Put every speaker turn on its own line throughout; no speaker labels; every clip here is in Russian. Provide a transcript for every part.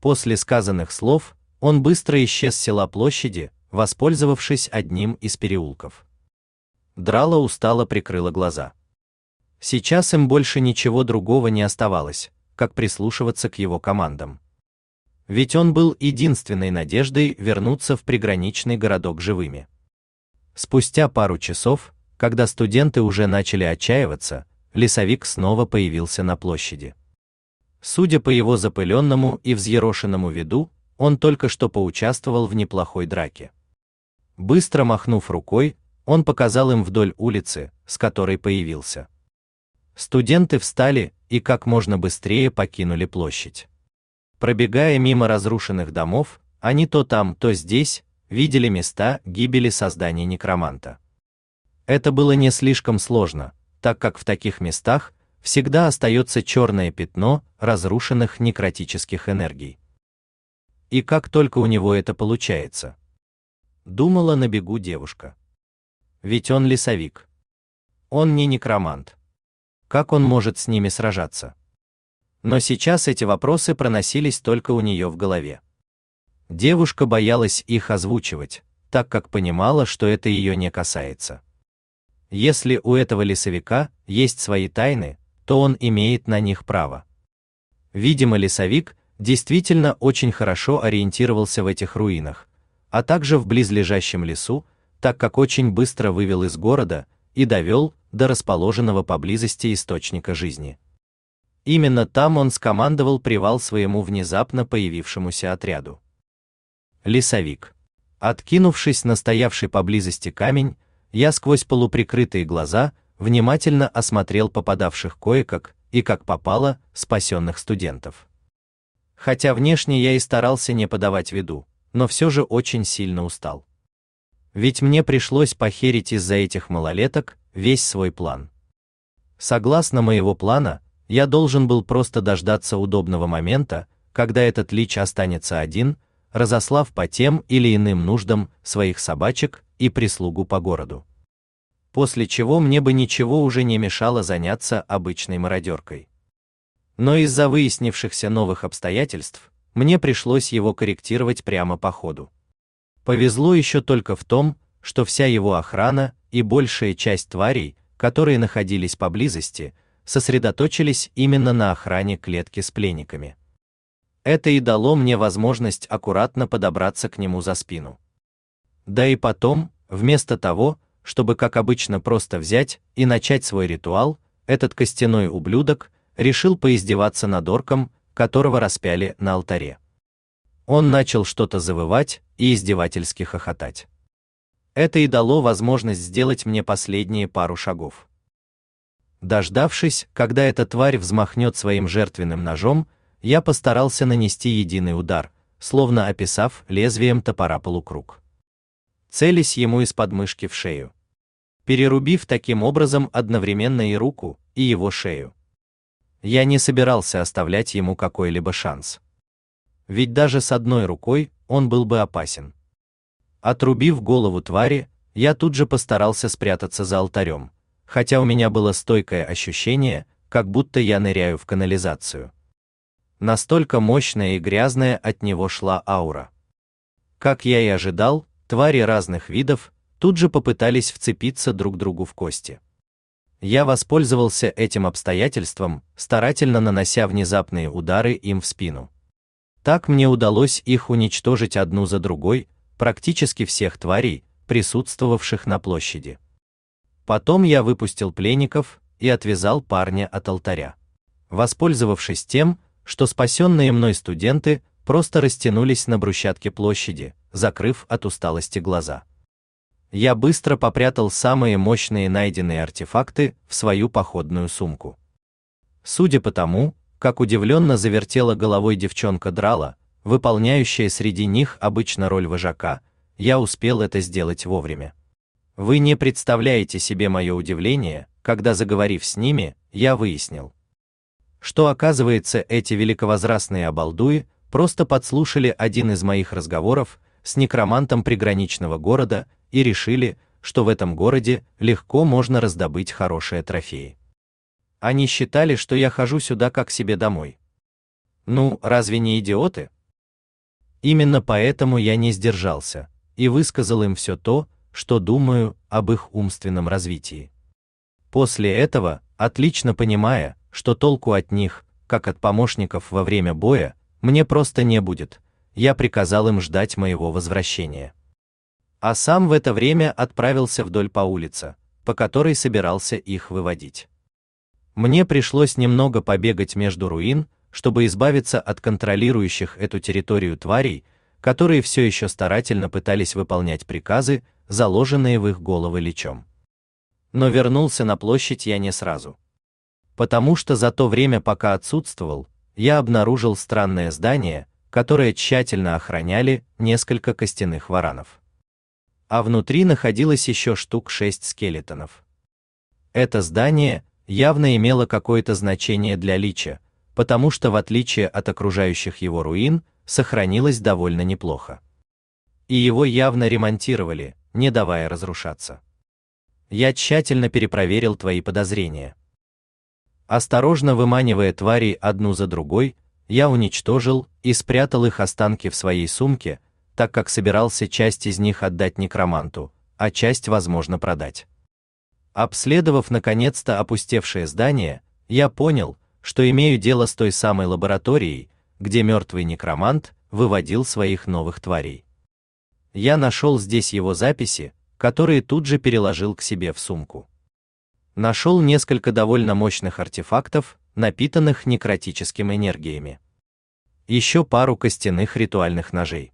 После сказанных слов он быстро исчез с села площади, воспользовавшись одним из переулков. Драла устало прикрыла глаза. Сейчас им больше ничего другого не оставалось, как прислушиваться к его командам. Ведь он был единственной надеждой вернуться в приграничный городок живыми. Спустя пару часов, когда студенты уже начали отчаиваться, лесовик снова появился на площади. Судя по его запыленному и взъерошенному виду, он только что поучаствовал в неплохой драке. Быстро махнув рукой, он показал им вдоль улицы, с которой появился. Студенты встали и как можно быстрее покинули площадь. Пробегая мимо разрушенных домов, они то там, то здесь видели места гибели создания некроманта. Это было не слишком сложно, так как в таких местах всегда остается черное пятно разрушенных некротических энергий. И как только у него это получается? Думала на бегу девушка. Ведь он лесовик. Он не некромант. Как он может с ними сражаться? Но сейчас эти вопросы проносились только у нее в голове. Девушка боялась их озвучивать, так как понимала, что это ее не касается. Если у этого лесовика есть свои тайны, то он имеет на них право. Видимо, лесовик действительно очень хорошо ориентировался в этих руинах, а также в близлежащем лесу, так как очень быстро вывел из города и довел до расположенного поблизости источника жизни. Именно там он скомандовал привал своему внезапно появившемуся отряду. Лесовик. Откинувшись на стоявший поблизости камень, я сквозь полуприкрытые глаза внимательно осмотрел попадавших кое-как и как попало спасенных студентов. Хотя внешне я и старался не подавать виду, но все же очень сильно устал. Ведь мне пришлось похерить из-за этих малолеток весь свой план. Согласно моего плана, я должен был просто дождаться удобного момента, когда этот лич останется один, разослав по тем или иным нуждам своих собачек и прислугу по городу после чего мне бы ничего уже не мешало заняться обычной мародеркой. Но из-за выяснившихся новых обстоятельств, мне пришлось его корректировать прямо по ходу. Повезло еще только в том, что вся его охрана и большая часть тварей, которые находились поблизости, сосредоточились именно на охране клетки с пленниками. Это и дало мне возможность аккуратно подобраться к нему за спину. Да и потом, вместо того, чтобы, как обычно, просто взять и начать свой ритуал, этот костяной ублюдок решил поиздеваться над орком, которого распяли на алтаре. Он начал что-то завывать и издевательски хохотать. Это и дало возможность сделать мне последние пару шагов. Дождавшись, когда эта тварь взмахнет своим жертвенным ножом, я постарался нанести единый удар, словно описав лезвием топора полукруг. Целясь ему из подмышки в шею перерубив таким образом одновременно и руку, и его шею. Я не собирался оставлять ему какой-либо шанс. Ведь даже с одной рукой он был бы опасен. Отрубив голову твари, я тут же постарался спрятаться за алтарем, хотя у меня было стойкое ощущение, как будто я ныряю в канализацию. Настолько мощная и грязная от него шла аура. Как я и ожидал, твари разных видов тут же попытались вцепиться друг другу в кости. Я воспользовался этим обстоятельством, старательно нанося внезапные удары им в спину. Так мне удалось их уничтожить одну за другой, практически всех тварей, присутствовавших на площади. Потом я выпустил пленников и отвязал парня от алтаря. Воспользовавшись тем, что спасенные мной студенты просто растянулись на брусчатке площади, закрыв от усталости глаза я быстро попрятал самые мощные найденные артефакты в свою походную сумку. Судя по тому, как удивленно завертела головой девчонка Драла, выполняющая среди них обычно роль вожака, я успел это сделать вовремя. Вы не представляете себе мое удивление, когда заговорив с ними, я выяснил, что оказывается эти великовозрастные обалдуи просто подслушали один из моих разговоров с некромантом приграничного города и решили, что в этом городе легко можно раздобыть хорошие трофеи. Они считали, что я хожу сюда как себе домой. Ну, разве не идиоты? именно поэтому я не сдержался и высказал им все то, что думаю об их умственном развитии. После этого, отлично понимая, что толку от них, как от помощников во время боя, мне просто не будет, я приказал им ждать моего возвращения. А сам в это время отправился вдоль по улице, по которой собирался их выводить. Мне пришлось немного побегать между руин, чтобы избавиться от контролирующих эту территорию тварей, которые все еще старательно пытались выполнять приказы, заложенные в их головы лечом. Но вернулся на площадь я не сразу. Потому что за то время, пока отсутствовал, я обнаружил странное здание, которое тщательно охраняли несколько костяных варанов. А внутри находилось еще штук шесть скелетонов. Это здание явно имело какое-то значение для Лича, потому что в отличие от окружающих его руин, сохранилось довольно неплохо. И его явно ремонтировали, не давая разрушаться. Я тщательно перепроверил твои подозрения. Осторожно выманивая тварей одну за другой, я уничтожил и спрятал их останки в своей сумке, так как собирался часть из них отдать некроманту, а часть, возможно, продать. Обследовав наконец-то опустевшее здание, я понял, что имею дело с той самой лабораторией, где мертвый некромант выводил своих новых тварей. Я нашел здесь его записи, которые тут же переложил к себе в сумку. Нашел несколько довольно мощных артефактов, напитанных некротическими энергиями. Еще пару костяных ритуальных ножей.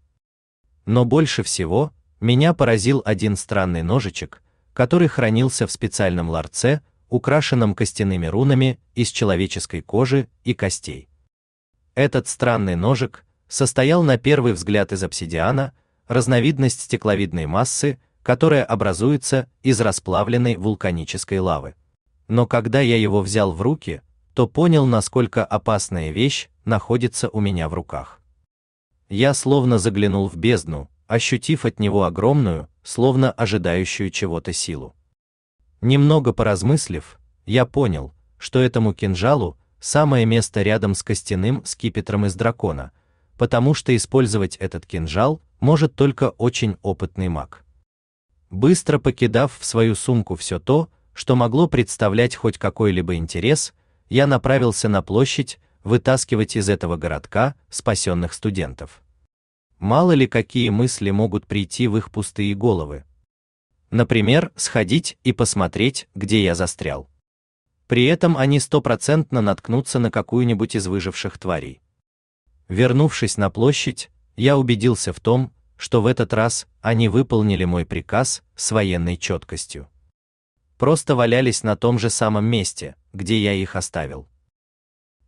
Но больше всего меня поразил один странный ножичек, который хранился в специальном ларце, украшенном костяными рунами из человеческой кожи и костей. Этот странный ножик состоял на первый взгляд из обсидиана, разновидность стекловидной массы, которая образуется из расплавленной вулканической лавы. Но когда я его взял в руки, то понял, насколько опасная вещь находится у меня в руках. Я словно заглянул в бездну, ощутив от него огромную, словно ожидающую чего-то силу. Немного поразмыслив, я понял, что этому кинжалу самое место рядом с костяным скипетром из дракона, потому что использовать этот кинжал может только очень опытный маг. Быстро покидав в свою сумку все то, что могло представлять хоть какой-либо интерес, я направился на площадь вытаскивать из этого городка спасенных студентов. Мало ли какие мысли могут прийти в их пустые головы. Например, сходить и посмотреть, где я застрял. При этом они стопроцентно наткнутся на какую-нибудь из выживших тварей. Вернувшись на площадь, я убедился в том, что в этот раз они выполнили мой приказ с военной четкостью. Просто валялись на том же самом месте, где я их оставил.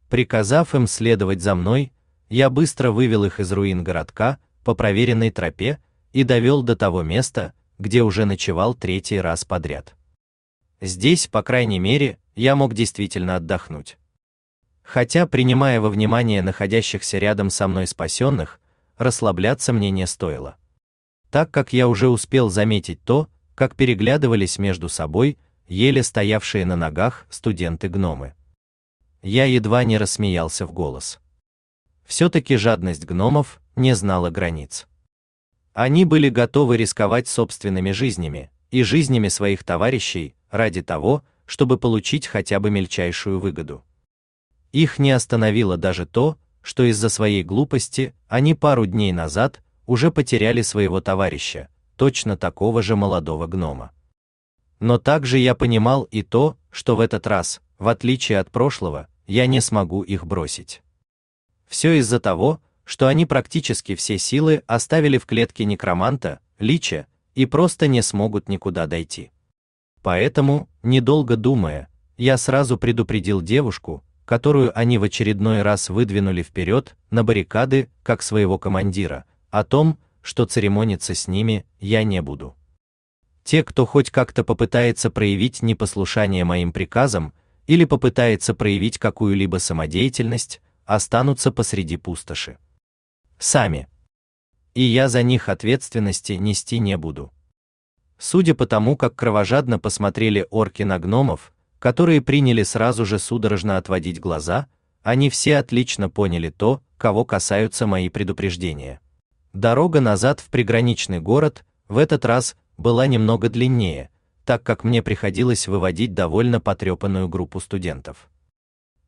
Приказав им следовать за мной, я быстро вывел их из руин городка по проверенной тропе и довел до того места, где уже ночевал третий раз подряд. Здесь, по крайней мере, я мог действительно отдохнуть. Хотя, принимая во внимание находящихся рядом со мной спасенных, расслабляться мне не стоило. Так как я уже успел заметить то, как переглядывались между собой еле стоявшие на ногах студенты-гномы. Я едва не рассмеялся в голос. Все-таки жадность гномов не знала границ. Они были готовы рисковать собственными жизнями и жизнями своих товарищей ради того, чтобы получить хотя бы мельчайшую выгоду. Их не остановило даже то, что из-за своей глупости они пару дней назад уже потеряли своего товарища, точно такого же молодого гнома. Но также я понимал и то, что в этот раз, в отличие от прошлого, я не смогу их бросить. Все из-за того, что они практически все силы оставили в клетке некроманта, лича, и просто не смогут никуда дойти. Поэтому, недолго думая, я сразу предупредил девушку, которую они в очередной раз выдвинули вперед на баррикады, как своего командира, о том, что церемониться с ними я не буду. Те, кто хоть как-то попытается проявить непослушание моим приказам или попытается проявить какую-либо самодеятельность, останутся посреди пустоши сами. И я за них ответственности нести не буду. Судя по тому, как кровожадно посмотрели орки на гномов, которые приняли сразу же судорожно отводить глаза, они все отлично поняли то, кого касаются мои предупреждения. Дорога назад в приграничный город в этот раз была немного длиннее, так как мне приходилось выводить довольно потрепанную группу студентов.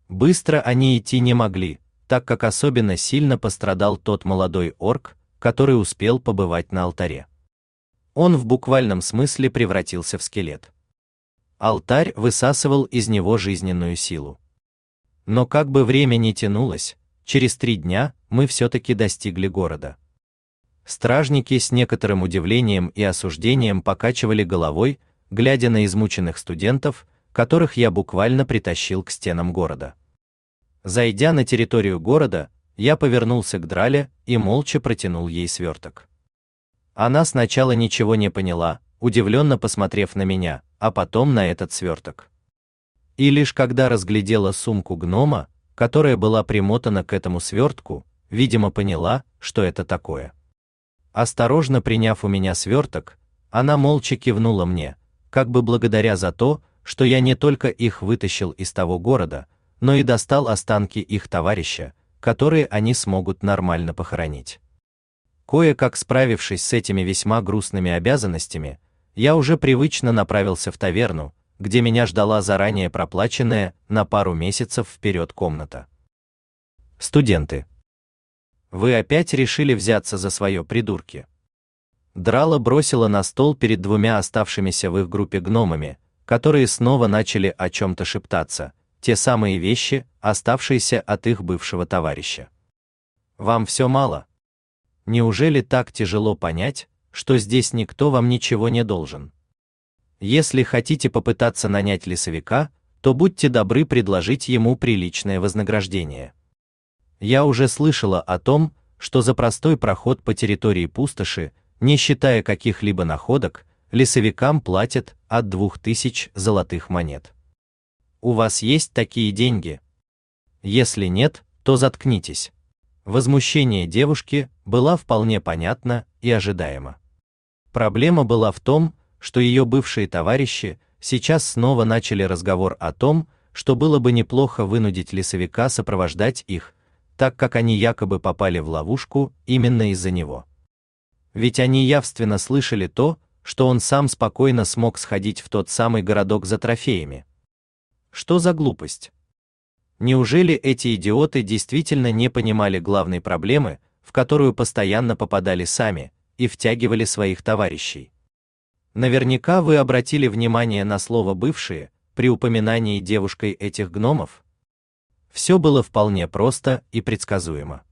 Быстро они идти не могли, так как особенно сильно пострадал тот молодой орк, который успел побывать на алтаре. Он в буквальном смысле превратился в скелет. Алтарь высасывал из него жизненную силу. Но как бы время ни тянулось, через три дня мы все-таки достигли города. Стражники с некоторым удивлением и осуждением покачивали головой, глядя на измученных студентов, которых я буквально притащил к стенам города. Зайдя на территорию города, я повернулся к Драле и молча протянул ей сверток. Она сначала ничего не поняла, удивленно посмотрев на меня, а потом на этот сверток. И лишь когда разглядела сумку гнома, которая была примотана к этому свертку, видимо поняла, что это такое. Осторожно приняв у меня сверток, она молча кивнула мне, как бы благодаря за то, что я не только их вытащил из того города, но и достал останки их товарища, которые они смогут нормально похоронить. Кое-как справившись с этими весьма грустными обязанностями, я уже привычно направился в таверну, где меня ждала заранее проплаченная на пару месяцев вперед комната. Студенты. Вы опять решили взяться за свое придурки? Драла бросила на стол перед двумя оставшимися в их группе гномами, которые снова начали о чем-то шептаться, те самые вещи, оставшиеся от их бывшего товарища. Вам все мало? Неужели так тяжело понять, что здесь никто вам ничего не должен? Если хотите попытаться нанять лесовика, то будьте добры предложить ему приличное вознаграждение. Я уже слышала о том, что за простой проход по территории пустоши не считая каких-либо находок, лесовикам платят от 2000 золотых монет. У вас есть такие деньги? Если нет, то заткнитесь. Возмущение девушки было вполне понятно и ожидаемо. Проблема была в том, что ее бывшие товарищи сейчас снова начали разговор о том, что было бы неплохо вынудить лесовика сопровождать их, так как они якобы попали в ловушку именно из-за него ведь они явственно слышали то, что он сам спокойно смог сходить в тот самый городок за трофеями. Что за глупость? Неужели эти идиоты действительно не понимали главной проблемы, в которую постоянно попадали сами, и втягивали своих товарищей? Наверняка вы обратили внимание на слово «бывшие» при упоминании девушкой этих гномов. Все было вполне просто и предсказуемо.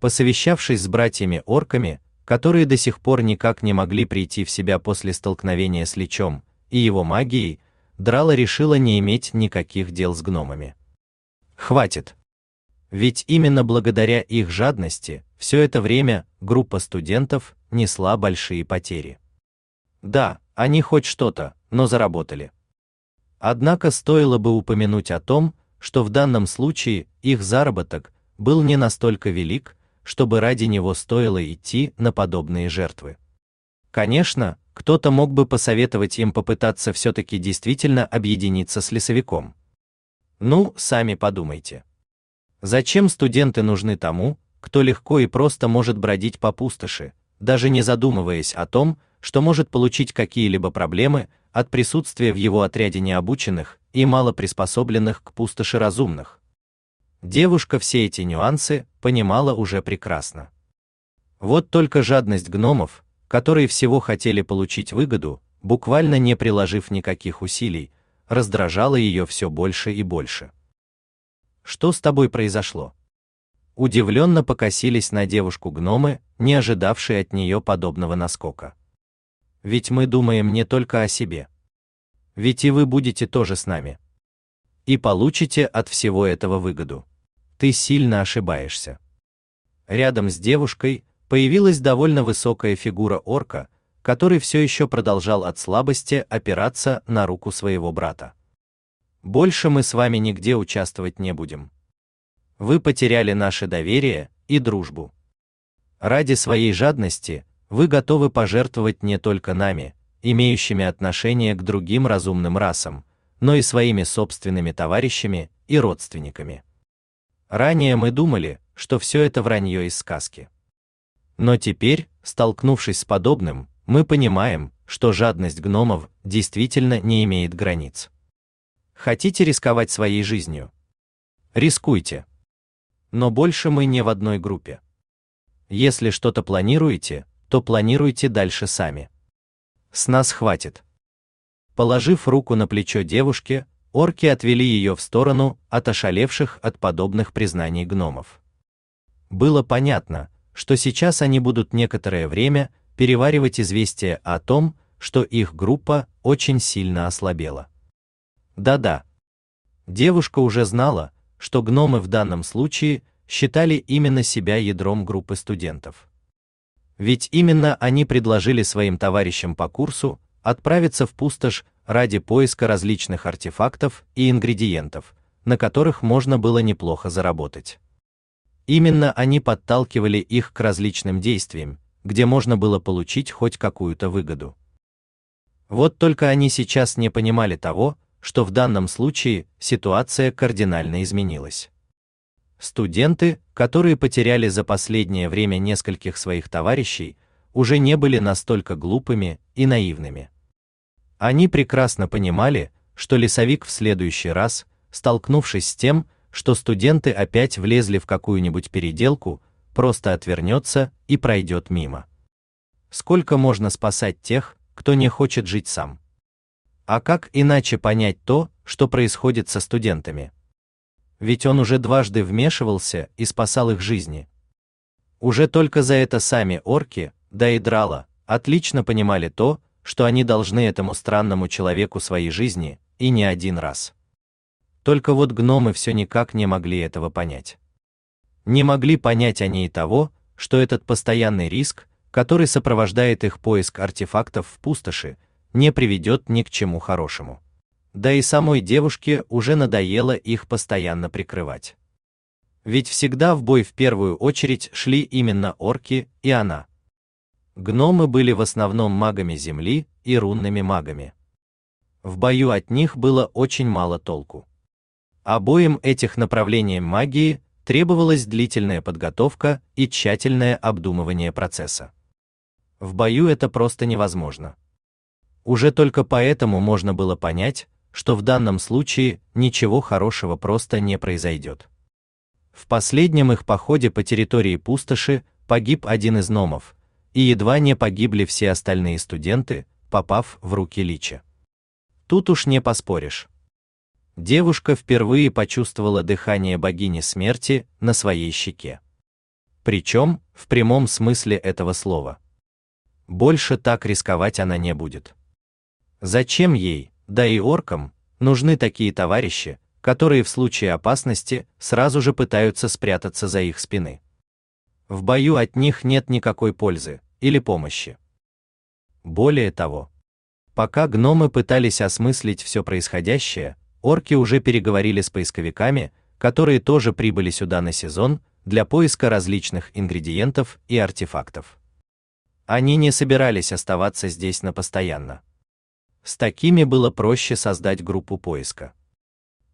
Посовещавшись с братьями-орками, которые до сих пор никак не могли прийти в себя после столкновения с Личом и его магией, Драла решила не иметь никаких дел с гномами. Хватит. Ведь именно благодаря их жадности все это время группа студентов несла большие потери. Да, они хоть что-то, но заработали. Однако стоило бы упомянуть о том, что в данном случае их заработок был не настолько велик, чтобы ради него стоило идти на подобные жертвы. Конечно, кто-то мог бы посоветовать им попытаться все-таки действительно объединиться с лесовиком. Ну, сами подумайте. Зачем студенты нужны тому, кто легко и просто может бродить по пустоши, даже не задумываясь о том, что может получить какие-либо проблемы от присутствия в его отряде необученных и мало приспособленных к пустоши разумных? Девушка все эти нюансы понимала уже прекрасно. Вот только жадность гномов, которые всего хотели получить выгоду, буквально не приложив никаких усилий, раздражала ее все больше и больше. Что с тобой произошло? Удивленно покосились на девушку гномы, не ожидавшие от нее подобного наскока. Ведь мы думаем не только о себе. Ведь и вы будете тоже с нами. И получите от всего этого выгоду ты сильно ошибаешься. Рядом с девушкой появилась довольно высокая фигура орка, который все еще продолжал от слабости опираться на руку своего брата. Больше мы с вами нигде участвовать не будем. Вы потеряли наше доверие и дружбу. Ради своей жадности вы готовы пожертвовать не только нами, имеющими отношение к другим разумным расам, но и своими собственными товарищами и родственниками. Ранее мы думали, что все это вранье из сказки. Но теперь, столкнувшись с подобным, мы понимаем, что жадность гномов действительно не имеет границ. Хотите рисковать своей жизнью? Рискуйте. Но больше мы не в одной группе. Если что-то планируете, то планируйте дальше сами. С нас хватит. Положив руку на плечо девушки, орки отвели ее в сторону от ошалевших от подобных признаний гномов. Было понятно, что сейчас они будут некоторое время переваривать известие о том, что их группа очень сильно ослабела. Да-да. Девушка уже знала, что гномы в данном случае считали именно себя ядром группы студентов. Ведь именно они предложили своим товарищам по курсу отправиться в пустошь ради поиска различных артефактов и ингредиентов, на которых можно было неплохо заработать. Именно они подталкивали их к различным действиям, где можно было получить хоть какую-то выгоду. Вот только они сейчас не понимали того, что в данном случае ситуация кардинально изменилась. Студенты, которые потеряли за последнее время нескольких своих товарищей, уже не были настолько глупыми и наивными. Они прекрасно понимали, что лесовик в следующий раз, столкнувшись с тем, что студенты опять влезли в какую-нибудь переделку, просто отвернется и пройдет мимо. Сколько можно спасать тех, кто не хочет жить сам? А как иначе понять то, что происходит со студентами? Ведь он уже дважды вмешивался и спасал их жизни. Уже только за это сами орки, да и драла, отлично понимали то, что они должны этому странному человеку своей жизни, и не один раз. Только вот гномы все никак не могли этого понять. Не могли понять они и того, что этот постоянный риск, который сопровождает их поиск артефактов в пустоши, не приведет ни к чему хорошему да и самой девушке уже надоело их постоянно прикрывать. Ведь всегда в бой в первую очередь шли именно орки и она. Гномы были в основном магами земли и рунными магами. В бою от них было очень мало толку. Обоим этих направлениям магии требовалась длительная подготовка и тщательное обдумывание процесса. В бою это просто невозможно. Уже только поэтому можно было понять, что в данном случае ничего хорошего просто не произойдет. В последнем их походе по территории пустоши погиб один из номов, и едва не погибли все остальные студенты, попав в руки Лича. Тут уж не поспоришь. Девушка впервые почувствовала дыхание богини смерти на своей щеке. Причем в прямом смысле этого слова. Больше так рисковать она не будет. Зачем ей, да и оркам нужны такие товарищи, которые в случае опасности сразу же пытаются спрятаться за их спины. В бою от них нет никакой пользы или помощи. Более того, пока гномы пытались осмыслить все происходящее, орки уже переговорили с поисковиками, которые тоже прибыли сюда на сезон для поиска различных ингредиентов и артефактов. Они не собирались оставаться здесь на постоянно. С такими было проще создать группу поиска.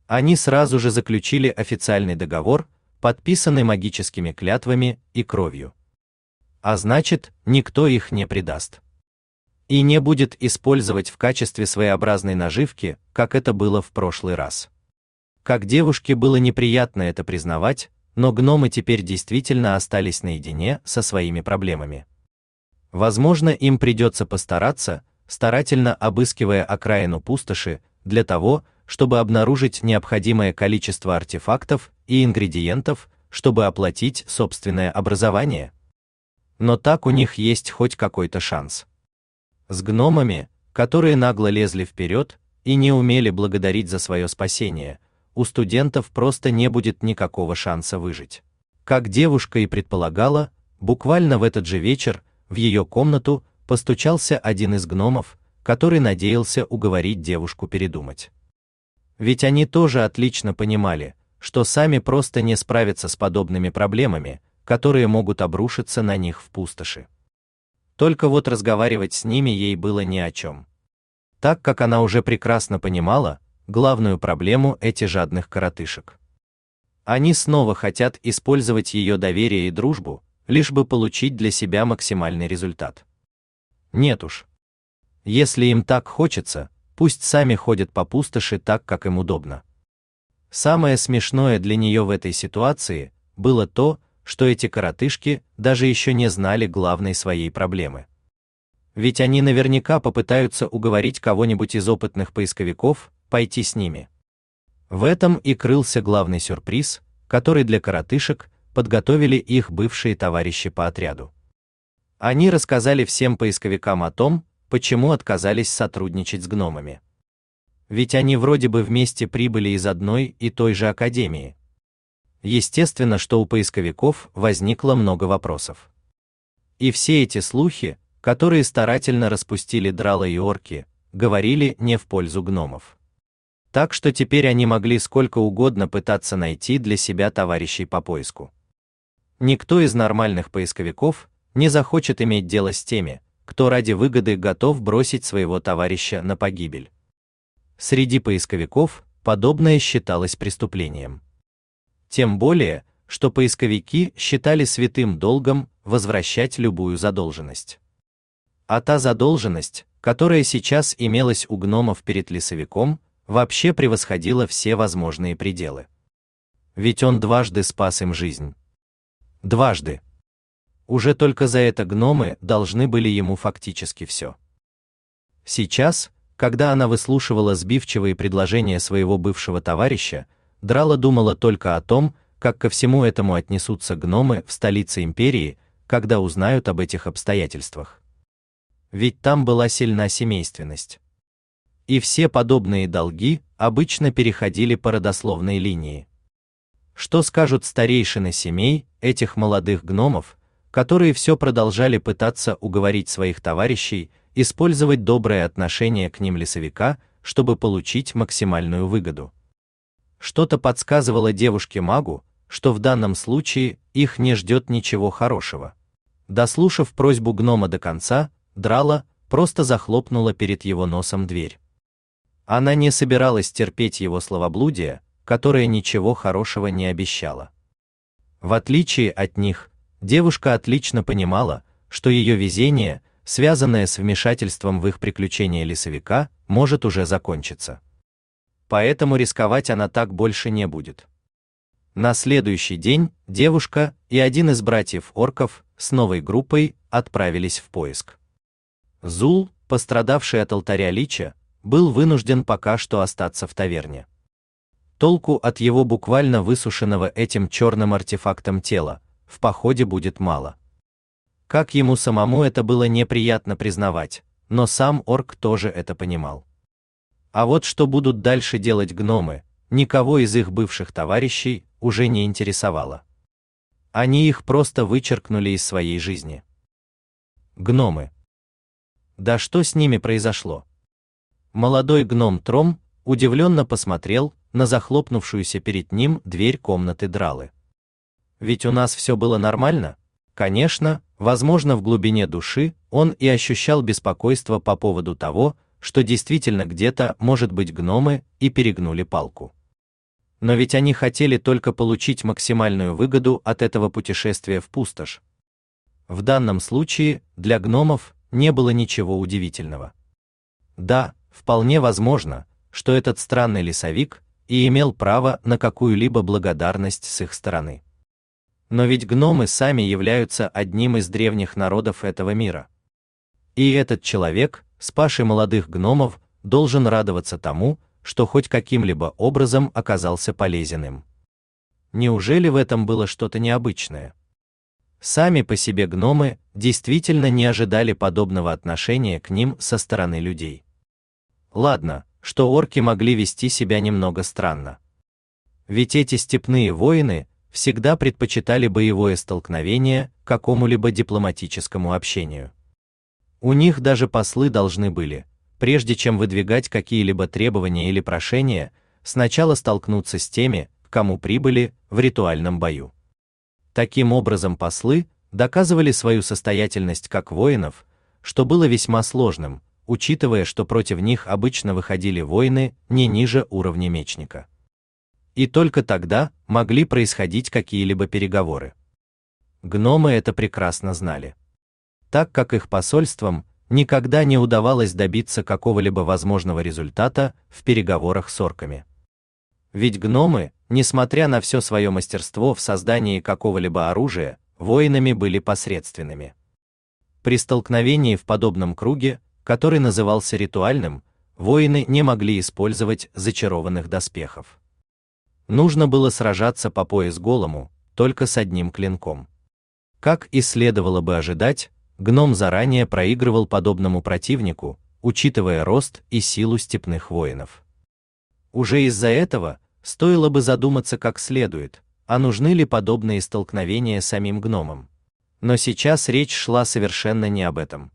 Они сразу же заключили официальный договор, подписанный магическими клятвами и кровью. А значит, никто их не предаст. И не будет использовать в качестве своеобразной наживки, как это было в прошлый раз. Как девушке было неприятно это признавать, но гномы теперь действительно остались наедине со своими проблемами. Возможно, им придется постараться, старательно обыскивая окраину пустоши, для того, чтобы обнаружить необходимое количество артефактов и ингредиентов, чтобы оплатить собственное образование. Но так у них есть хоть какой-то шанс. С гномами, которые нагло лезли вперед и не умели благодарить за свое спасение, у студентов просто не будет никакого шанса выжить. Как девушка и предполагала, буквально в этот же вечер в ее комнату постучался один из гномов, который надеялся уговорить девушку передумать. Ведь они тоже отлично понимали, что сами просто не справятся с подобными проблемами, которые могут обрушиться на них в пустоши. Только вот разговаривать с ними ей было ни о чем. Так как она уже прекрасно понимала главную проблему этих жадных коротышек. Они снова хотят использовать ее доверие и дружбу, лишь бы получить для себя максимальный результат. Нет уж. Если им так хочется, пусть сами ходят по пустоши так, как им удобно. Самое смешное для нее в этой ситуации было то, что эти коротышки даже еще не знали главной своей проблемы. Ведь они наверняка попытаются уговорить кого-нибудь из опытных поисковиков пойти с ними. В этом и крылся главный сюрприз, который для коротышек подготовили их бывшие товарищи по отряду. Они рассказали всем поисковикам о том, почему отказались сотрудничать с гномами. Ведь они вроде бы вместе прибыли из одной и той же академии. Естественно, что у поисковиков возникло много вопросов. И все эти слухи, которые старательно распустили драла и орки, говорили не в пользу гномов. Так что теперь они могли сколько угодно пытаться найти для себя товарищей по поиску. Никто из нормальных поисковиков не захочет иметь дело с теми, кто ради выгоды готов бросить своего товарища на погибель. Среди поисковиков подобное считалось преступлением. Тем более, что поисковики считали святым долгом возвращать любую задолженность. А та задолженность, которая сейчас имелась у гномов перед лесовиком, вообще превосходила все возможные пределы. Ведь он дважды спас им жизнь. Дважды. Уже только за это гномы должны были ему фактически все. Сейчас, когда она выслушивала сбивчивые предложения своего бывшего товарища, Драла думала только о том, как ко всему этому отнесутся гномы в столице империи, когда узнают об этих обстоятельствах. Ведь там была сильна семейственность. И все подобные долги обычно переходили по родословной линии. Что скажут старейшины семей этих молодых гномов, которые все продолжали пытаться уговорить своих товарищей использовать доброе отношение к ним лесовика, чтобы получить максимальную выгоду. Что-то подсказывало девушке-магу, что в данном случае их не ждет ничего хорошего. Дослушав просьбу гнома до конца, Драла просто захлопнула перед его носом дверь. Она не собиралась терпеть его словоблудие, которое ничего хорошего не обещало. В отличие от них, Девушка отлично понимала, что ее везение, связанное с вмешательством в их приключения лесовика, может уже закончиться. Поэтому рисковать она так больше не будет. На следующий день девушка и один из братьев орков с новой группой отправились в поиск. Зул, пострадавший от алтаря лича, был вынужден пока что остаться в таверне. Толку от его буквально высушенного этим черным артефактом тела, в походе будет мало. Как ему самому это было неприятно признавать, но сам орк тоже это понимал. А вот что будут дальше делать гномы, никого из их бывших товарищей уже не интересовало. Они их просто вычеркнули из своей жизни. Гномы. Да что с ними произошло? Молодой гном Тром удивленно посмотрел на захлопнувшуюся перед ним дверь комнаты Дралы. Ведь у нас все было нормально. Конечно, возможно, в глубине души он и ощущал беспокойство по поводу того, что действительно где-то, может быть, гномы и перегнули палку. Но ведь они хотели только получить максимальную выгоду от этого путешествия в пустошь. В данном случае для гномов не было ничего удивительного. Да, вполне возможно, что этот странный лесовик и имел право на какую-либо благодарность с их стороны. Но ведь гномы сами являются одним из древних народов этого мира. И этот человек, спасший молодых гномов, должен радоваться тому, что хоть каким-либо образом оказался полезен им. Неужели в этом было что-то необычное? Сами по себе гномы действительно не ожидали подобного отношения к ним со стороны людей. Ладно, что орки могли вести себя немного странно. Ведь эти степные воины всегда предпочитали боевое столкновение какому-либо дипломатическому общению. У них даже послы должны были, прежде чем выдвигать какие-либо требования или прошения, сначала столкнуться с теми, кому прибыли в ритуальном бою. Таким образом послы доказывали свою состоятельность как воинов, что было весьма сложным, учитывая, что против них обычно выходили воины не ниже уровня мечника и только тогда могли происходить какие-либо переговоры. гномы это прекрасно знали. Так как их посольствам никогда не удавалось добиться какого-либо возможного результата в переговорах с орками. Ведь гномы, несмотря на все свое мастерство в создании какого-либо оружия, воинами были посредственными. При столкновении в подобном круге, который назывался ритуальным, воины не могли использовать зачарованных доспехов. Нужно было сражаться по пояс голому, только с одним клинком. Как и следовало бы ожидать, гном заранее проигрывал подобному противнику, учитывая рост и силу степных воинов. Уже из-за этого стоило бы задуматься как следует, а нужны ли подобные столкновения самим гномам. Но сейчас речь шла совершенно не об этом.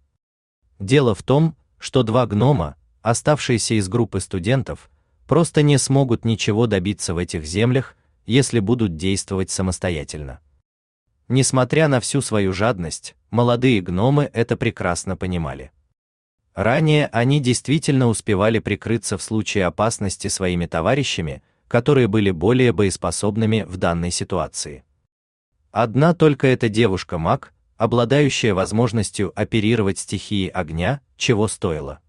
Дело в том, что два гнома, оставшиеся из группы студентов, просто не смогут ничего добиться в этих землях, если будут действовать самостоятельно. Несмотря на всю свою жадность, молодые гномы это прекрасно понимали. Ранее они действительно успевали прикрыться в случае опасности своими товарищами, которые были более боеспособными в данной ситуации. Одна только эта девушка-маг, обладающая возможностью оперировать стихией огня, чего стоило.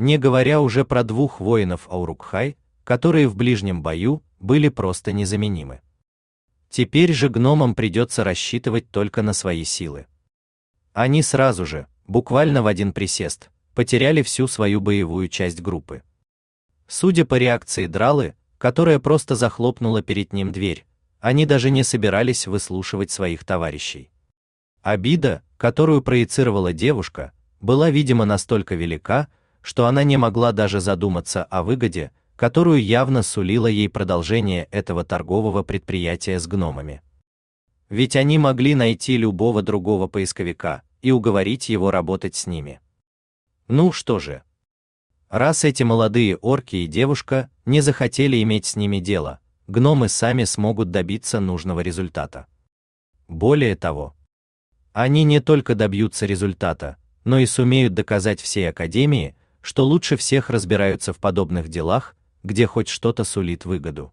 Не говоря уже про двух воинов Аурукхай, которые в ближнем бою были просто незаменимы. Теперь же гномам придется рассчитывать только на свои силы. Они сразу же, буквально в один присест, потеряли всю свою боевую часть группы. Судя по реакции Дралы, которая просто захлопнула перед ним дверь, они даже не собирались выслушивать своих товарищей. Обида, которую проецировала девушка, была, видимо, настолько велика, что она не могла даже задуматься о выгоде, которую явно сулило ей продолжение этого торгового предприятия с гномами. Ведь они могли найти любого другого поисковика и уговорить его работать с ними. Ну что же? Раз эти молодые орки и девушка не захотели иметь с ними дело, гномы сами смогут добиться нужного результата. Более того, они не только добьются результата, но и сумеют доказать всей академии, что лучше всех разбираются в подобных делах, где хоть что-то сулит выгоду.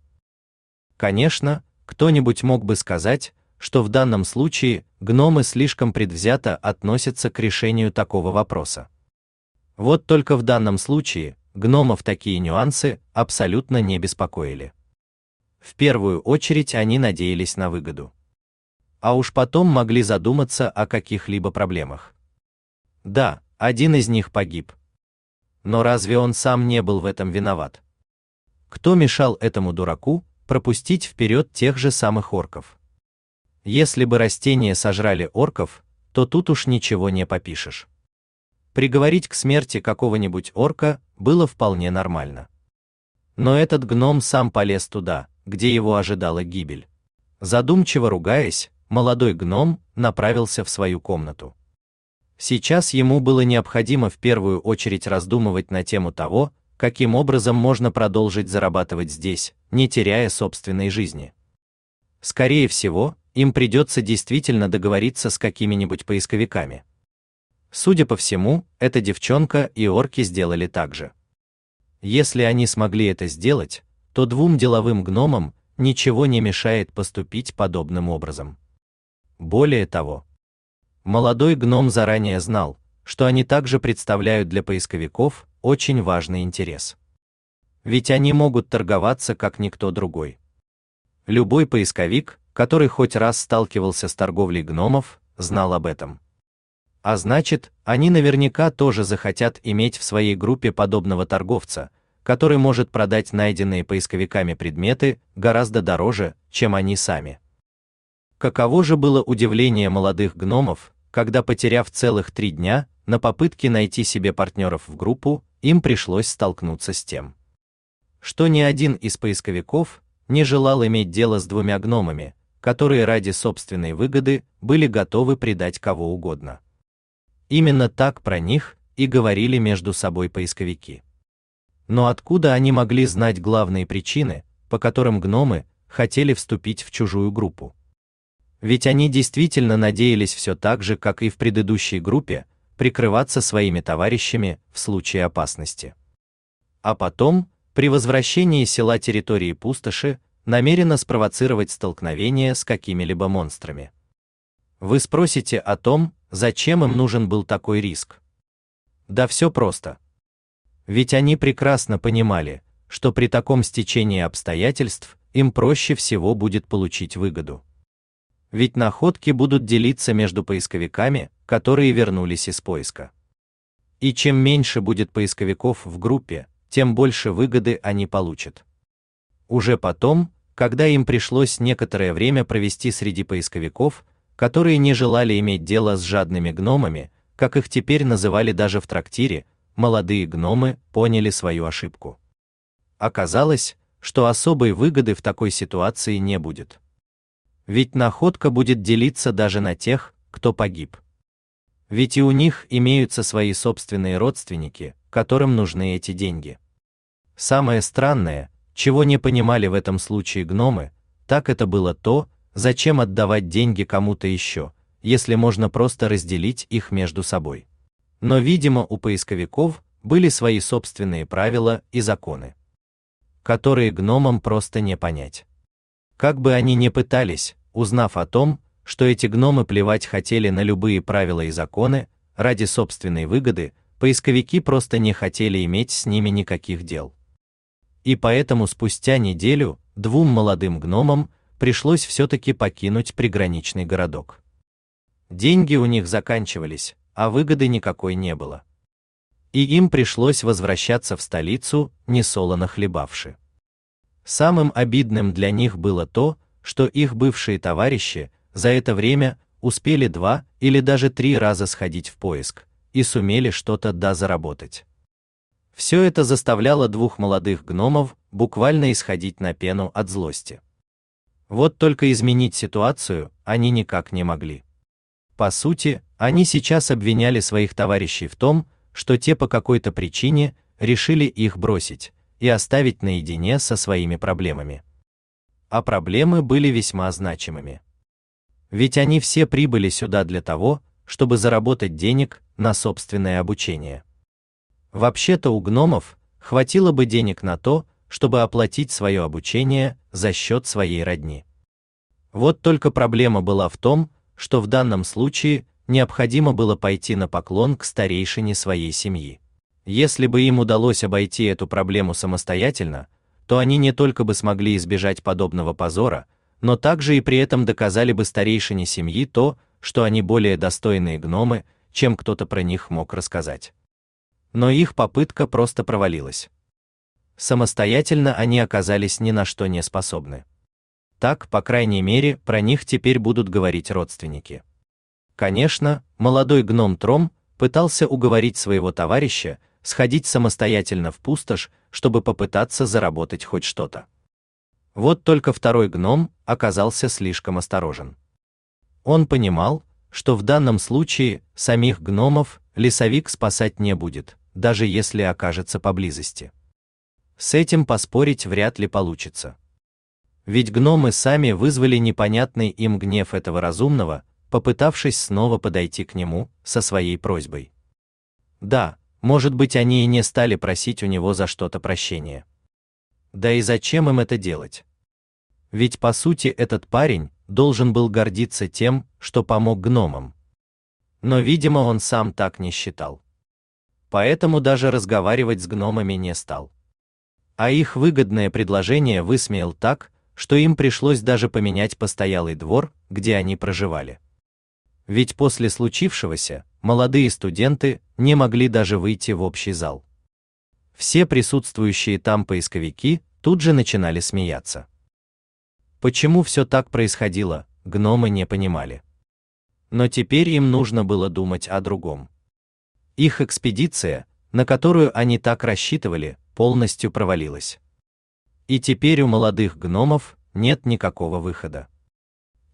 Конечно, кто-нибудь мог бы сказать, что в данном случае гномы слишком предвзято относятся к решению такого вопроса. Вот только в данном случае гномов такие нюансы абсолютно не беспокоили. В первую очередь они надеялись на выгоду. А уж потом могли задуматься о каких-либо проблемах. Да, один из них погиб. Но разве он сам не был в этом виноват? Кто мешал этому дураку пропустить вперед тех же самых орков? Если бы растения сожрали орков, то тут уж ничего не попишешь. Приговорить к смерти какого-нибудь орка было вполне нормально. Но этот гном сам полез туда, где его ожидала гибель. Задумчиво ругаясь, молодой гном направился в свою комнату. Сейчас ему было необходимо в первую очередь раздумывать на тему того, каким образом можно продолжить зарабатывать здесь, не теряя собственной жизни. Скорее всего, им придется действительно договориться с какими-нибудь поисковиками. Судя по всему, эта девчонка и орки сделали так же. Если они смогли это сделать, то двум деловым гномам ничего не мешает поступить подобным образом. Более того, молодой гном заранее знал, что они также представляют для поисковиков очень важный интерес. Ведь они могут торговаться как никто другой. Любой поисковик, который хоть раз сталкивался с торговлей гномов, знал об этом. А значит, они наверняка тоже захотят иметь в своей группе подобного торговца, который может продать найденные поисковиками предметы гораздо дороже, чем они сами. Каково же было удивление молодых гномов, когда, потеряв целых три дня на попытке найти себе партнеров в группу, им пришлось столкнуться с тем, что ни один из поисковиков не желал иметь дело с двумя гномами, которые ради собственной выгоды были готовы предать кого угодно. Именно так про них и говорили между собой поисковики. Но откуда они могли знать главные причины, по которым гномы хотели вступить в чужую группу? Ведь они действительно надеялись все так же, как и в предыдущей группе, прикрываться своими товарищами в случае опасности. А потом, при возвращении села территории пустоши, намеренно спровоцировать столкновение с какими-либо монстрами. Вы спросите о том, зачем им нужен был такой риск? Да все просто. Ведь они прекрасно понимали, что при таком стечении обстоятельств им проще всего будет получить выгоду. Ведь находки будут делиться между поисковиками, которые вернулись из поиска. И чем меньше будет поисковиков в группе, тем больше выгоды они получат. Уже потом, когда им пришлось некоторое время провести среди поисковиков, которые не желали иметь дело с жадными гномами, как их теперь называли даже в трактире, молодые гномы поняли свою ошибку. Оказалось, что особой выгоды в такой ситуации не будет. Ведь находка будет делиться даже на тех, кто погиб. Ведь и у них имеются свои собственные родственники, которым нужны эти деньги. Самое странное, чего не понимали в этом случае гномы, так это было то, зачем отдавать деньги кому-то еще, если можно просто разделить их между собой. Но, видимо, у поисковиков были свои собственные правила и законы, которые гномам просто не понять. Как бы они ни пытались, узнав о том, что эти гномы плевать хотели на любые правила и законы, ради собственной выгоды, поисковики просто не хотели иметь с ними никаких дел. И поэтому спустя неделю двум молодым гномам пришлось все-таки покинуть приграничный городок. Деньги у них заканчивались, а выгоды никакой не было. И им пришлось возвращаться в столицу, не солоно хлебавши. Самым обидным для них было то, что их бывшие товарищи за это время успели два или даже три раза сходить в поиск и сумели что-то да заработать. Все это заставляло двух молодых гномов буквально исходить на пену от злости. Вот только изменить ситуацию они никак не могли. По сути, они сейчас обвиняли своих товарищей в том, что те по какой-то причине решили их бросить и оставить наедине со своими проблемами. А проблемы были весьма значимыми. Ведь они все прибыли сюда для того, чтобы заработать денег на собственное обучение. Вообще-то у гномов хватило бы денег на то, чтобы оплатить свое обучение за счет своей родни. Вот только проблема была в том, что в данном случае необходимо было пойти на поклон к старейшине своей семьи. Если бы им удалось обойти эту проблему самостоятельно, то они не только бы смогли избежать подобного позора, но также и при этом доказали бы старейшине семьи то, что они более достойные гномы, чем кто-то про них мог рассказать. Но их попытка просто провалилась. Самостоятельно они оказались ни на что не способны. Так, по крайней мере, про них теперь будут говорить родственники. Конечно, молодой гном Тром пытался уговорить своего товарища сходить самостоятельно в пустошь, чтобы попытаться заработать хоть что-то. Вот только второй гном оказался слишком осторожен. Он понимал, что в данном случае самих гномов лесовик спасать не будет, даже если окажется поблизости. С этим поспорить вряд ли получится. Ведь гномы сами вызвали непонятный им гнев этого разумного, попытавшись снова подойти к нему со своей просьбой. Да, может быть, они и не стали просить у него за что-то прощения. Да и зачем им это делать? Ведь по сути этот парень должен был гордиться тем, что помог гномам. Но, видимо, он сам так не считал. Поэтому даже разговаривать с гномами не стал. А их выгодное предложение высмеял так, что им пришлось даже поменять постоялый двор, где они проживали. Ведь после случившегося молодые студенты не могли даже выйти в общий зал. Все присутствующие там поисковики тут же начинали смеяться. Почему все так происходило, гномы не понимали. Но теперь им нужно было думать о другом. Их экспедиция, на которую они так рассчитывали, полностью провалилась. И теперь у молодых гномов нет никакого выхода.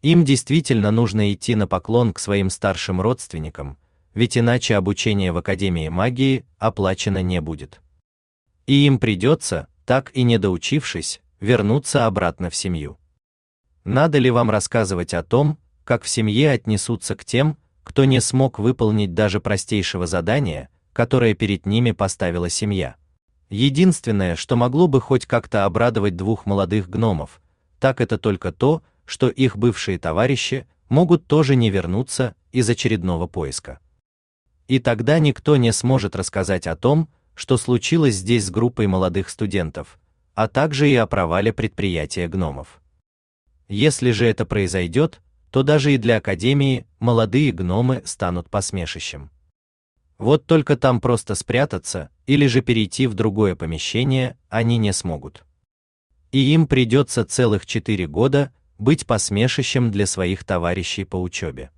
Им действительно нужно идти на поклон к своим старшим родственникам, ведь иначе обучение в Академии магии оплачено не будет. И им придется, так и не доучившись, вернуться обратно в семью. Надо ли вам рассказывать о том, как в семье отнесутся к тем, кто не смог выполнить даже простейшего задания, которое перед ними поставила семья? Единственное, что могло бы хоть как-то обрадовать двух молодых гномов, так это только то, что их бывшие товарищи могут тоже не вернуться из очередного поиска. И тогда никто не сможет рассказать о том, что случилось здесь с группой молодых студентов, а также и о провале предприятия гномов. Если же это произойдет, то даже и для академии молодые гномы станут посмешищем. Вот только там просто спрятаться или же перейти в другое помещение они не смогут. И им придется целых четыре года быть посмешищем для своих товарищей по учебе.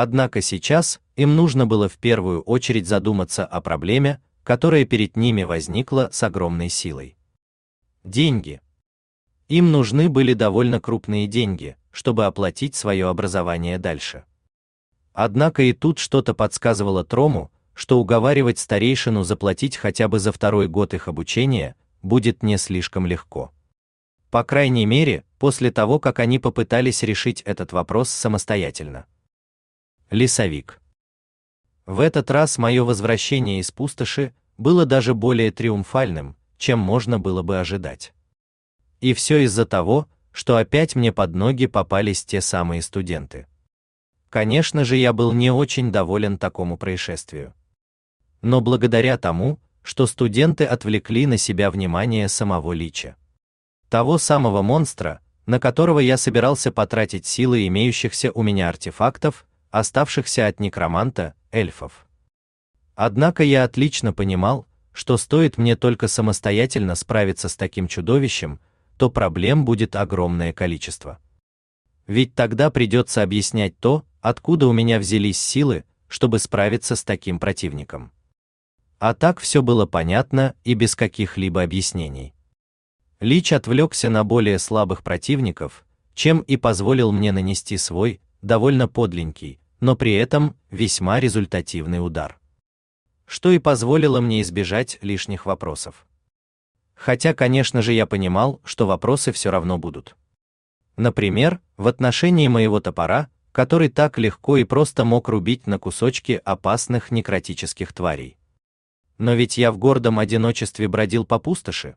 Однако сейчас им нужно было в первую очередь задуматься о проблеме, которая перед ними возникла с огромной силой. Деньги. Им нужны были довольно крупные деньги, чтобы оплатить свое образование дальше. Однако и тут что-то подсказывало Трому, что уговаривать старейшину заплатить хотя бы за второй год их обучения будет не слишком легко. По крайней мере, после того, как они попытались решить этот вопрос самостоятельно. Лесовик. В этот раз мое возвращение из пустоши было даже более триумфальным, чем можно было бы ожидать. И все из-за того, что опять мне под ноги попались те самые студенты. Конечно же, я был не очень доволен такому происшествию. Но благодаря тому, что студенты отвлекли на себя внимание самого Лича. Того самого монстра, на которого я собирался потратить силы имеющихся у меня артефактов, оставшихся от некроманта, эльфов. Однако я отлично понимал, что стоит мне только самостоятельно справиться с таким чудовищем, то проблем будет огромное количество. Ведь тогда придется объяснять то, откуда у меня взялись силы, чтобы справиться с таким противником. А так все было понятно и без каких-либо объяснений. Лич отвлекся на более слабых противников, чем и позволил мне нанести свой, довольно подленький, но при этом весьма результативный удар. Что и позволило мне избежать лишних вопросов. Хотя, конечно же, я понимал, что вопросы все равно будут. Например, в отношении моего топора, который так легко и просто мог рубить на кусочки опасных некротических тварей. Но ведь я в гордом одиночестве бродил по пустоши.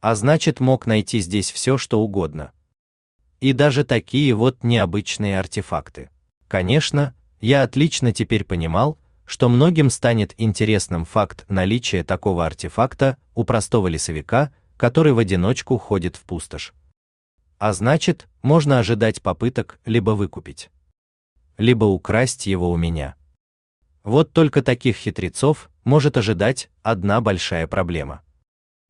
А значит, мог найти здесь все, что угодно. И даже такие вот необычные артефакты. Конечно, я отлично теперь понимал, что многим станет интересным факт наличия такого артефакта у простого лесовика, который в одиночку ходит в пустошь. А значит, можно ожидать попыток либо выкупить, либо украсть его у меня. Вот только таких хитрецов может ожидать одна большая проблема.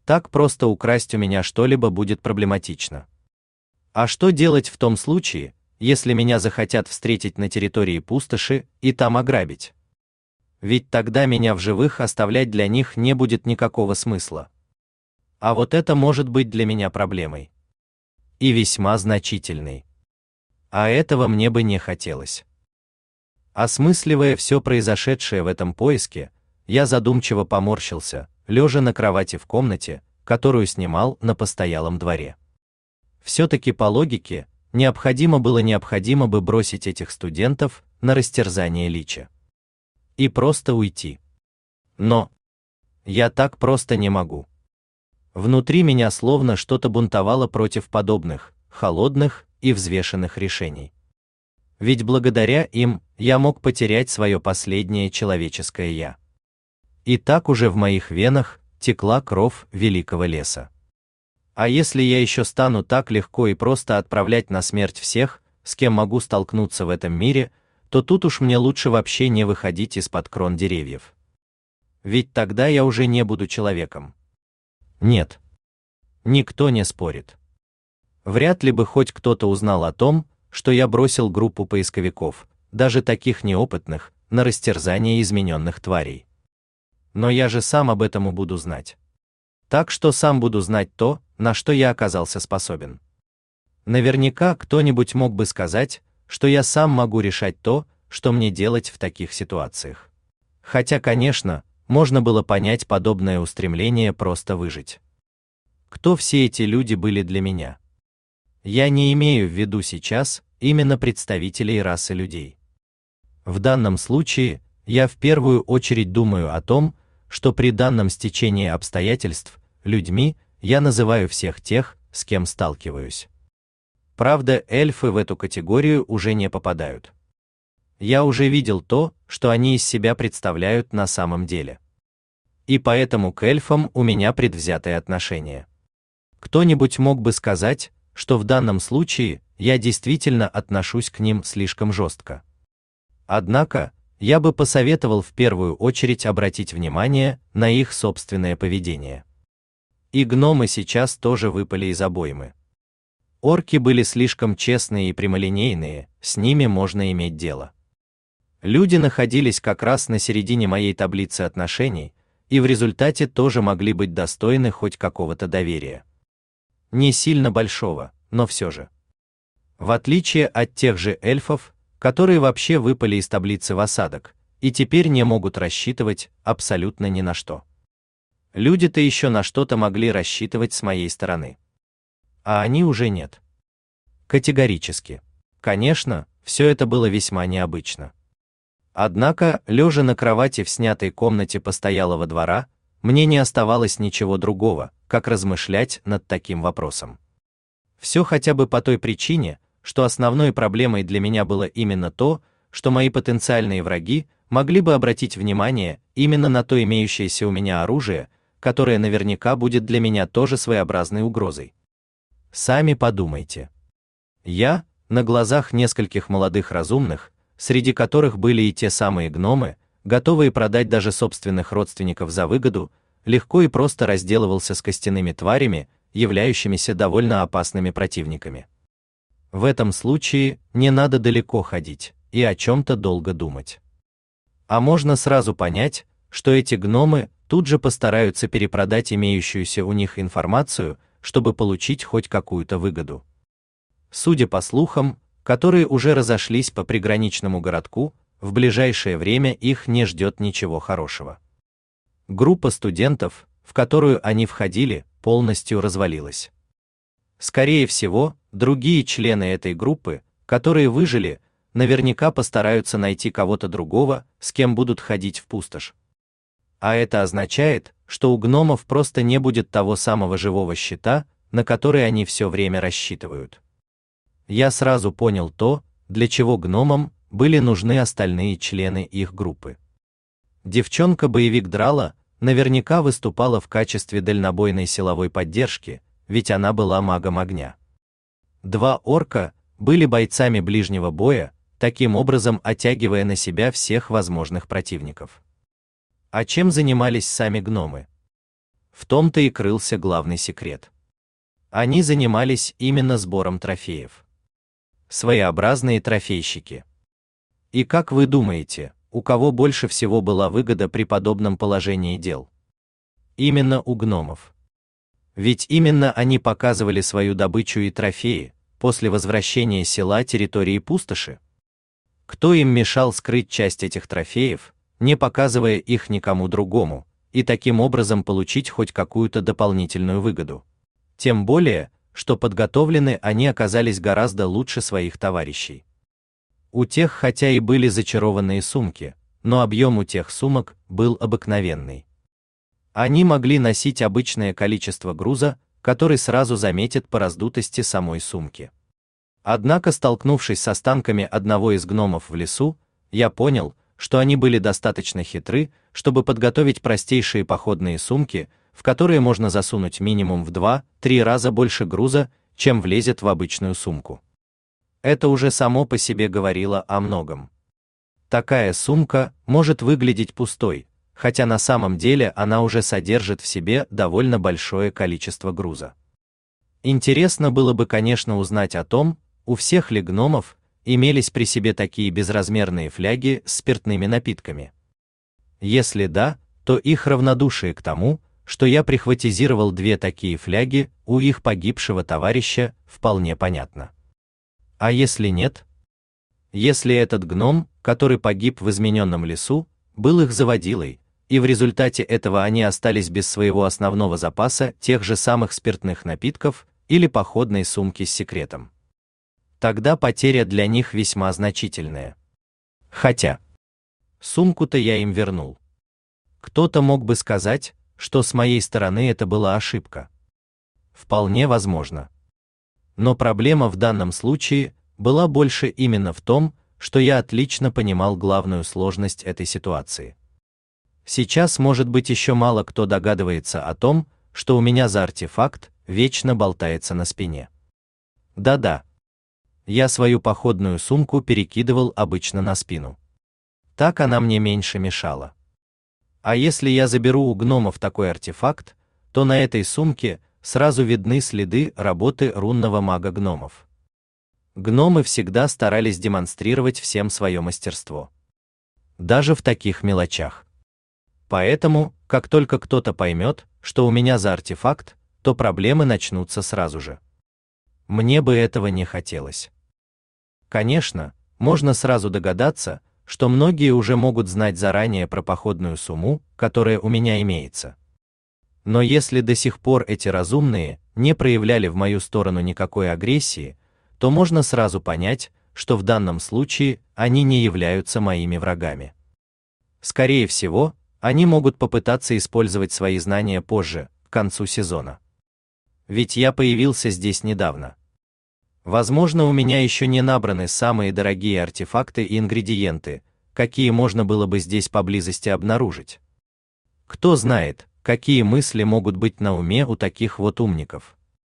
Так просто украсть у меня что-либо будет проблематично. А что делать в том случае, если меня захотят встретить на территории пустоши и там ограбить. Ведь тогда меня в живых оставлять для них не будет никакого смысла. А вот это может быть для меня проблемой. И весьма значительной. А этого мне бы не хотелось. Осмысливая все произошедшее в этом поиске, я задумчиво поморщился, лежа на кровати в комнате, которую снимал на постоялом дворе. Все-таки по логике, необходимо было необходимо бы бросить этих студентов на растерзание лича. И просто уйти. Но я так просто не могу. Внутри меня словно что-то бунтовало против подобных, холодных и взвешенных решений. Ведь благодаря им я мог потерять свое последнее человеческое я. И так уже в моих венах текла кровь великого леса. А если я еще стану так легко и просто отправлять на смерть всех, с кем могу столкнуться в этом мире, то тут уж мне лучше вообще не выходить из-под крон деревьев. Ведь тогда я уже не буду человеком. Нет. Никто не спорит. Вряд ли бы хоть кто-то узнал о том, что я бросил группу поисковиков, даже таких неопытных, на растерзание измененных тварей. Но я же сам об этом буду знать. Так что сам буду знать то, на что я оказался способен. Наверняка кто-нибудь мог бы сказать, что я сам могу решать то, что мне делать в таких ситуациях. Хотя, конечно, можно было понять подобное устремление просто выжить. Кто все эти люди были для меня? Я не имею в виду сейчас именно представителей расы людей. В данном случае я в первую очередь думаю о том, что при данном стечении обстоятельств людьми я называю всех тех, с кем сталкиваюсь. Правда, эльфы в эту категорию уже не попадают. Я уже видел то, что они из себя представляют на самом деле. И поэтому к эльфам у меня предвзятое отношение. Кто-нибудь мог бы сказать, что в данном случае я действительно отношусь к ним слишком жестко. Однако, я бы посоветовал в первую очередь обратить внимание на их собственное поведение. И гномы сейчас тоже выпали из обоймы. Орки были слишком честные и прямолинейные, с ними можно иметь дело. Люди находились как раз на середине моей таблицы отношений, и в результате тоже могли быть достойны хоть какого-то доверия. Не сильно большого, но все же. В отличие от тех же эльфов, которые вообще выпали из таблицы в осадок и теперь не могут рассчитывать абсолютно ни на что. Люди-то еще на что-то могли рассчитывать с моей стороны. А они уже нет. Категорически. Конечно, все это было весьма необычно. Однако, лежа на кровати в снятой комнате постоялого двора, мне не оставалось ничего другого, как размышлять над таким вопросом. Все хотя бы по той причине, что основной проблемой для меня было именно то, что мои потенциальные враги могли бы обратить внимание именно на то имеющееся у меня оружие, которое наверняка будет для меня тоже своеобразной угрозой. Сами подумайте. Я, на глазах нескольких молодых разумных, среди которых были и те самые гномы, готовые продать даже собственных родственников за выгоду, легко и просто разделывался с костяными тварями, являющимися довольно опасными противниками. В этом случае не надо далеко ходить и о чем-то долго думать. А можно сразу понять, что эти гномы тут же постараются перепродать имеющуюся у них информацию, чтобы получить хоть какую-то выгоду. Судя по слухам, которые уже разошлись по приграничному городку, в ближайшее время их не ждет ничего хорошего. Группа студентов, в которую они входили, полностью развалилась. Скорее всего, другие члены этой группы, которые выжили, наверняка постараются найти кого-то другого, с кем будут ходить в пустошь. А это означает, что у гномов просто не будет того самого живого щита, на который они все время рассчитывают. Я сразу понял то, для чего гномам были нужны остальные члены их группы. Девчонка-боевик Драла наверняка выступала в качестве дальнобойной силовой поддержки, ведь она была магом огня. Два орка были бойцами ближнего боя, таким образом оттягивая на себя всех возможных противников. А чем занимались сами гномы? В том-то и крылся главный секрет. Они занимались именно сбором трофеев. Своеобразные трофейщики. И как вы думаете, у кого больше всего была выгода при подобном положении дел? Именно у гномов. Ведь именно они показывали свою добычу и трофеи после возвращения села территории пустоши. Кто им мешал скрыть часть этих трофеев, не показывая их никому другому, и таким образом получить хоть какую-то дополнительную выгоду? Тем более, что подготовлены они оказались гораздо лучше своих товарищей. У тех хотя и были зачарованные сумки, но объем у тех сумок был обыкновенный. Они могли носить обычное количество груза, который сразу заметит по раздутости самой сумки. Однако, столкнувшись с останками одного из гномов в лесу, я понял, что они были достаточно хитры, чтобы подготовить простейшие походные сумки, в которые можно засунуть минимум в 2-3 раза больше груза, чем влезет в обычную сумку. Это уже само по себе говорило о многом. Такая сумка может выглядеть пустой, хотя на самом деле она уже содержит в себе довольно большое количество груза. Интересно было бы, конечно, узнать о том, у всех ли гномов имелись при себе такие безразмерные фляги с спиртными напитками. Если да, то их равнодушие к тому, что я прихватизировал две такие фляги у их погибшего товарища, вполне понятно. А если нет? Если этот гном, который погиб в измененном лесу, был их заводилой, и в результате этого они остались без своего основного запаса тех же самых спиртных напитков или походной сумки с секретом. Тогда потеря для них весьма значительная. Хотя сумку-то я им вернул. Кто-то мог бы сказать, что с моей стороны это была ошибка. Вполне возможно. Но проблема в данном случае была больше именно в том, что я отлично понимал главную сложность этой ситуации. Сейчас, может быть, еще мало кто догадывается о том, что у меня за артефакт вечно болтается на спине. Да-да. Я свою походную сумку перекидывал обычно на спину. Так она мне меньше мешала. А если я заберу у гномов такой артефакт, то на этой сумке сразу видны следы работы рунного мага гномов. Гномы всегда старались демонстрировать всем свое мастерство. Даже в таких мелочах. Поэтому, как только кто-то поймет, что у меня за артефакт, то проблемы начнутся сразу же. Мне бы этого не хотелось. Конечно, можно сразу догадаться, что многие уже могут знать заранее про походную сумму, которая у меня имеется. Но если до сих пор эти разумные не проявляли в мою сторону никакой агрессии, то можно сразу понять, что в данном случае они не являются моими врагами. Скорее всего, они могут попытаться использовать свои знания позже, к концу сезона. Ведь я появился здесь недавно. Возможно, у меня еще не набраны самые дорогие артефакты и ингредиенты, какие можно было бы здесь поблизости обнаружить. Кто знает, какие мысли могут быть на уме у таких вот умников.